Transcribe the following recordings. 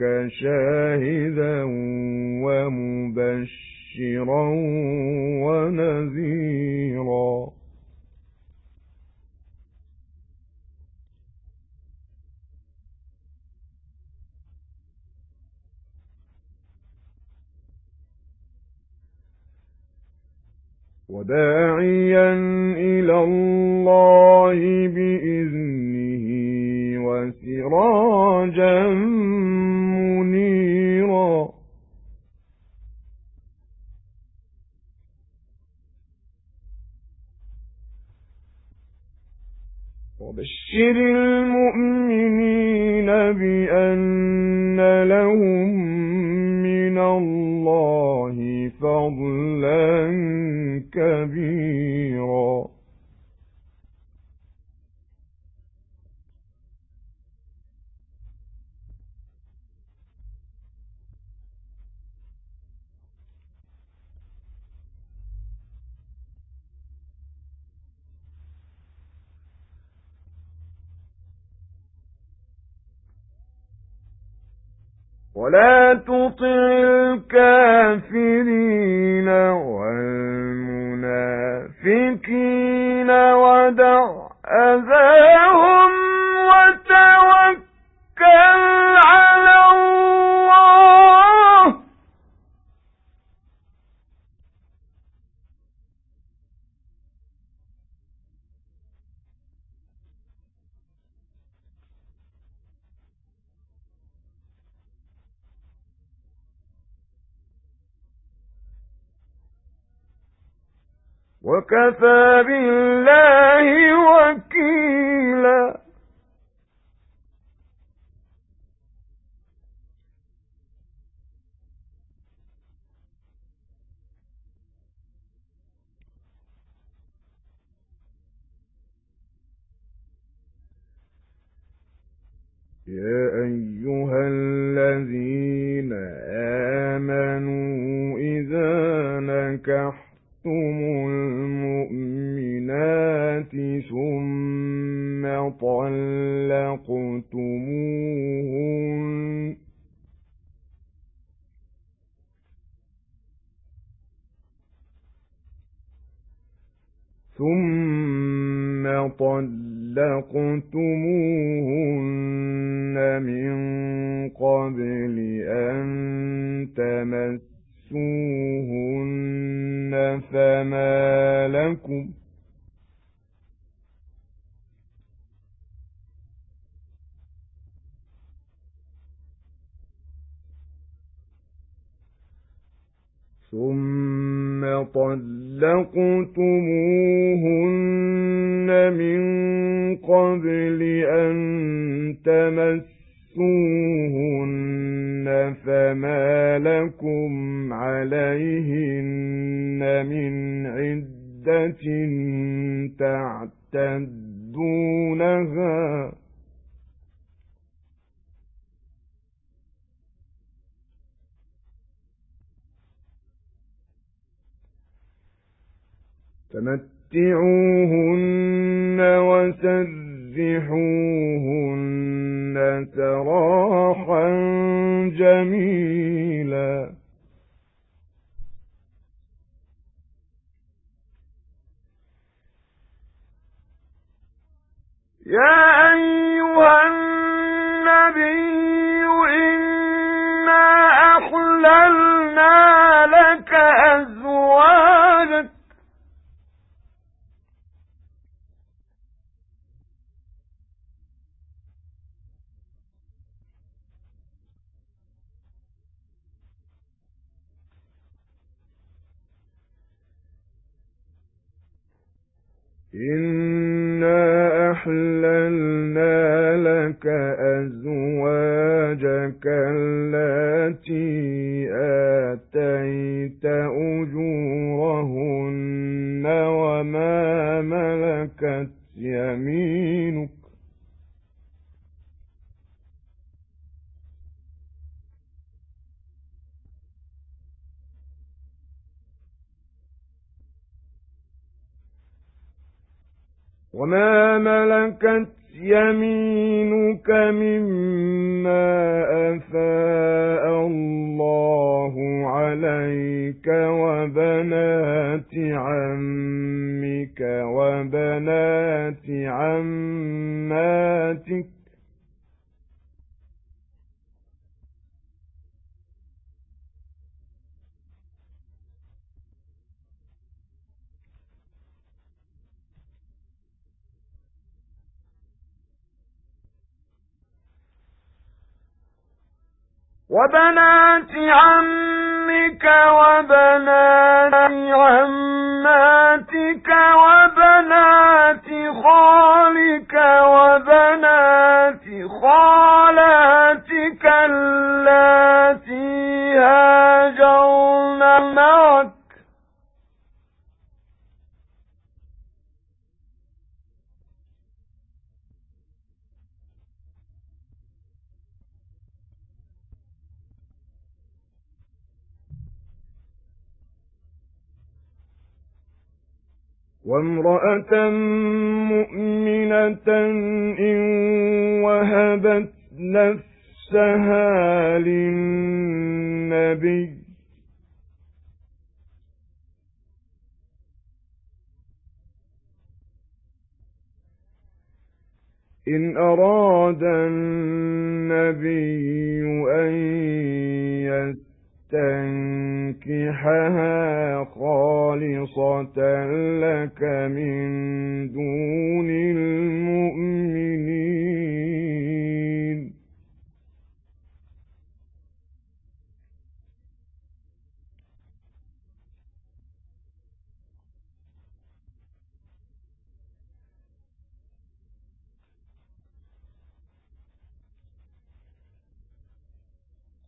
أرسلناك شاهدا ومبشرا ونذيرا. وداعيا إلى الله بإذنه وسراجا منيرا. وبشر المؤمنين بأن لهم من الله فضلا كبيرا. ولا تطع الكافرين والمنافقين ودع وكفى بالله وكيلا يا أيها الذين آمنوا إذا نكحتم المؤمنات ثم طلقتموهن ثم طلقتموهن من قبل أن تمسوهن فما لكم ثم طلقتموهن من قبل أن تمسوهن فما لكم عليهن من عدة تعتدونها فمتعوهن وسرحوهن سراحا جميلا. يا أيها النبي إنا أحللنا عليك وبنات عمك وبنات عماتك وبنات عمك وبنات عماتك وبنات خالك وامرأة مؤمنة إن وهبت نفسها للنبي. إن أراد النبي أن يستنكحها خالصة لك من دون المؤمنين.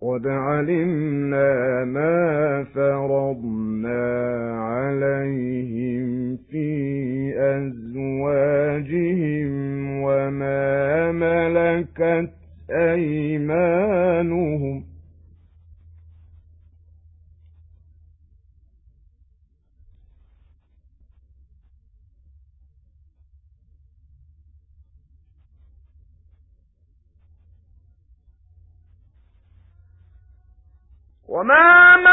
قد علمنا ما فرضنا عليهم في أزواجهم وما ملكت أيمانهم وما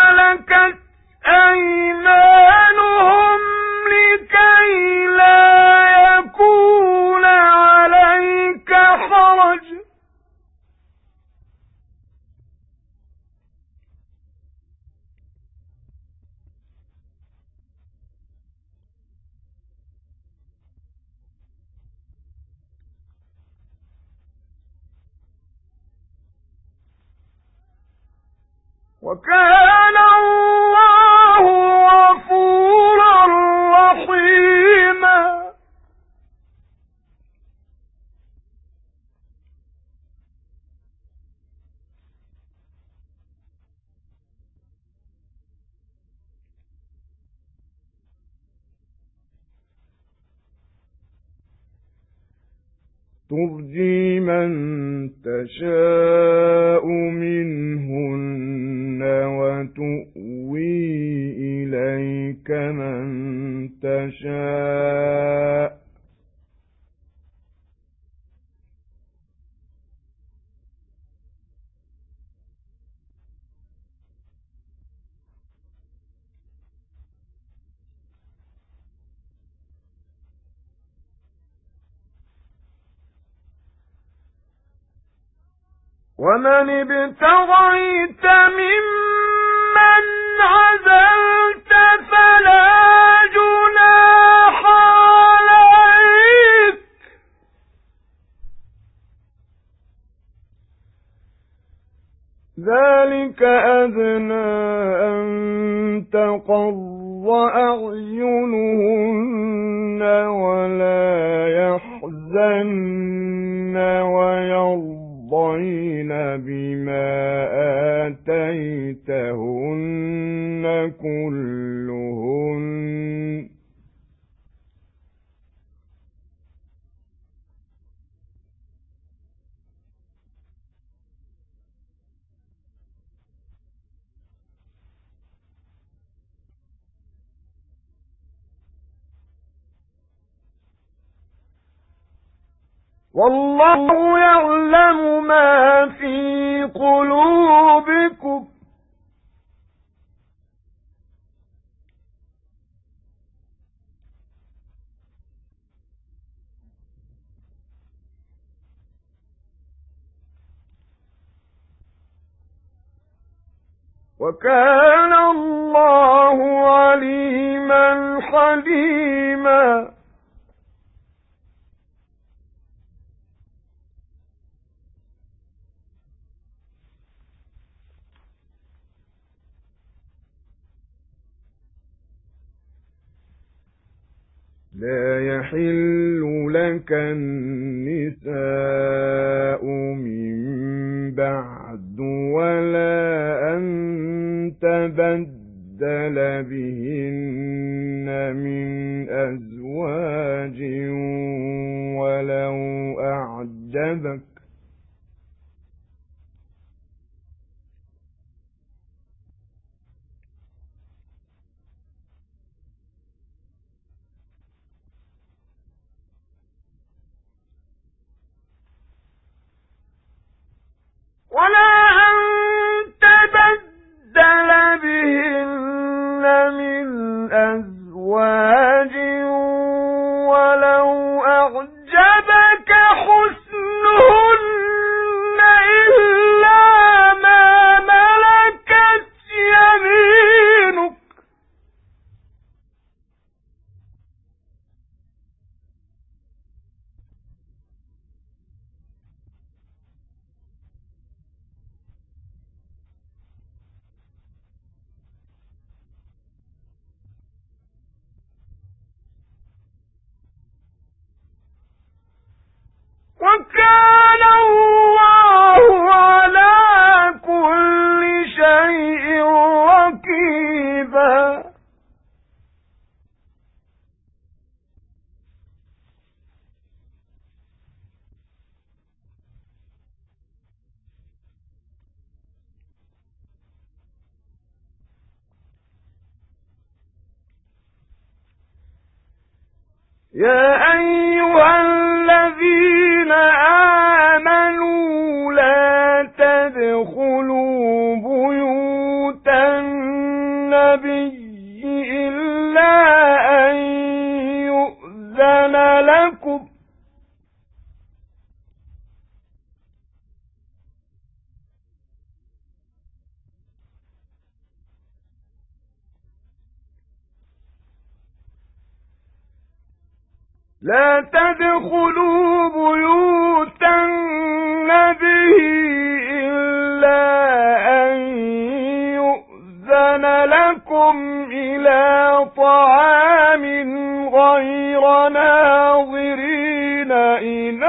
ترجي من تشاء منهن وتؤوي إليك من تشاء ومن ابتغيت ممن عزلت فلا جناح عليك. ذلك أدنى أن تقر أعينهن ولا يحزن. بما آتيتهن كلهن والله يعلم ما في قلوبكم. وكان الله عليما حليما. يحل لك النساء من بعد ولا أن تبدل بهن من أزواج النبي إلا أن يؤذن لكم. لا تدخلوا ناظرين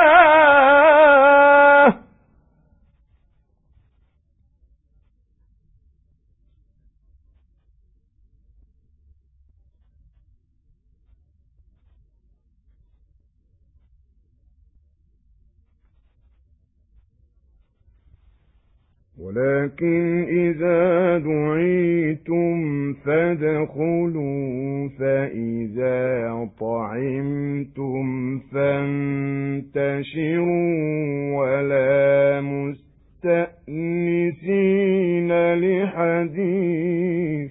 ولكن إذا دعيتم فادخلوا فإذا طعمتم فانتشروا ولا مستأنسين لحديث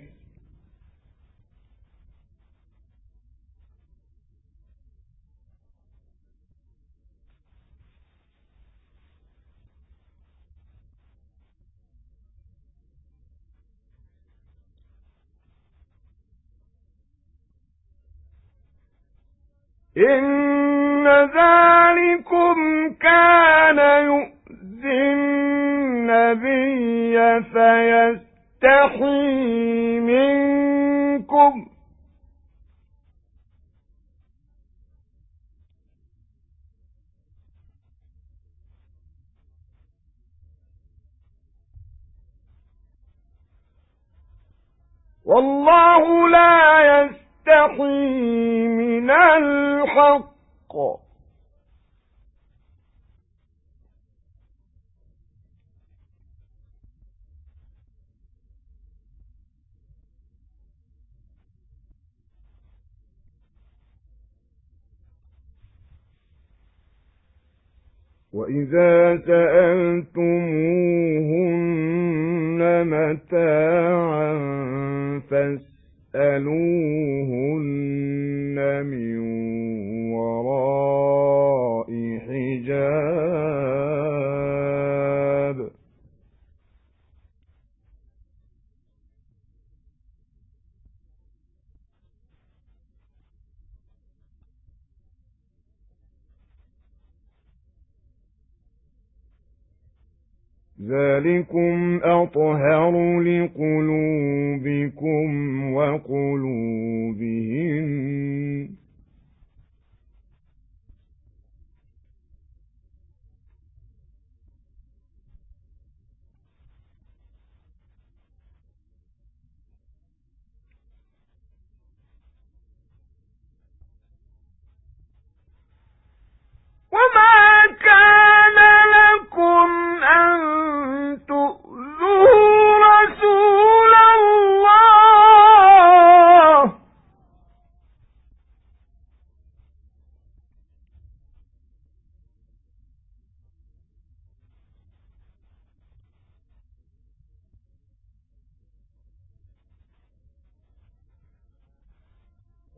إن ذلكم كان يؤذي النبي فيستحي منكم. والله لا يستحي من الحق. وَإِذَا سَأَلْتُمُوهُنَّ مَتَاعًا فَاسْأَلُوهُنَّ مِنْ ذَلِكُمْ أَطْهَرُ لِقُلُوبِكُمْ وَقُلُوبِهِمْ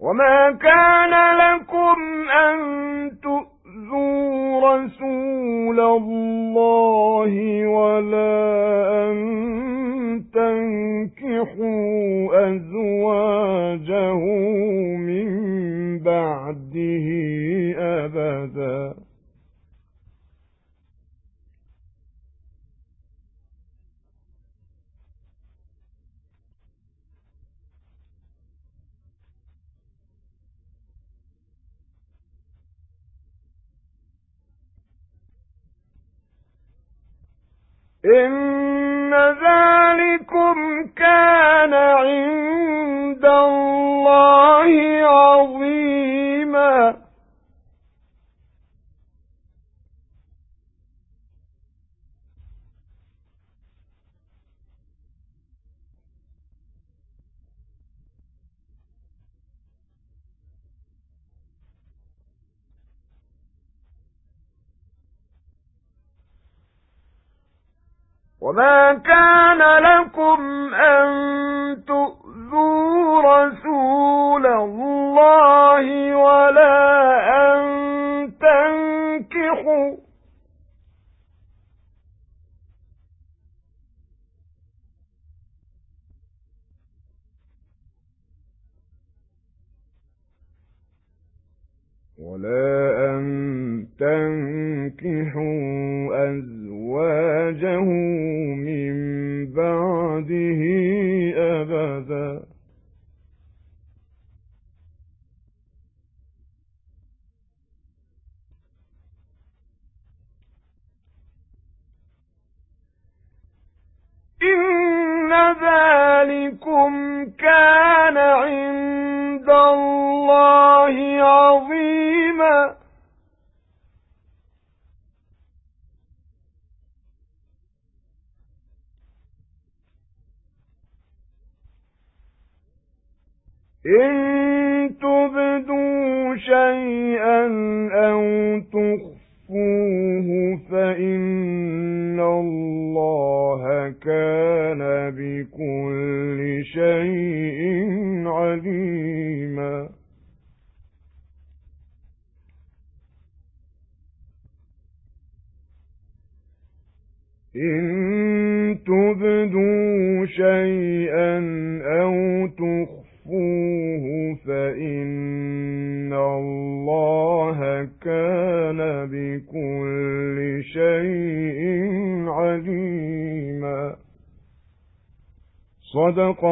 وما كان لكم أن تؤذوا رسول الله ولا أن تنكحوا أزواجه من بعده أبداً إن ذلكم كان عند الله عظيما وما كان لكم ذلكم كان عند الله عظيما. إن تبدوا شيئا أو تخفوه فإن الله كان بكل صدق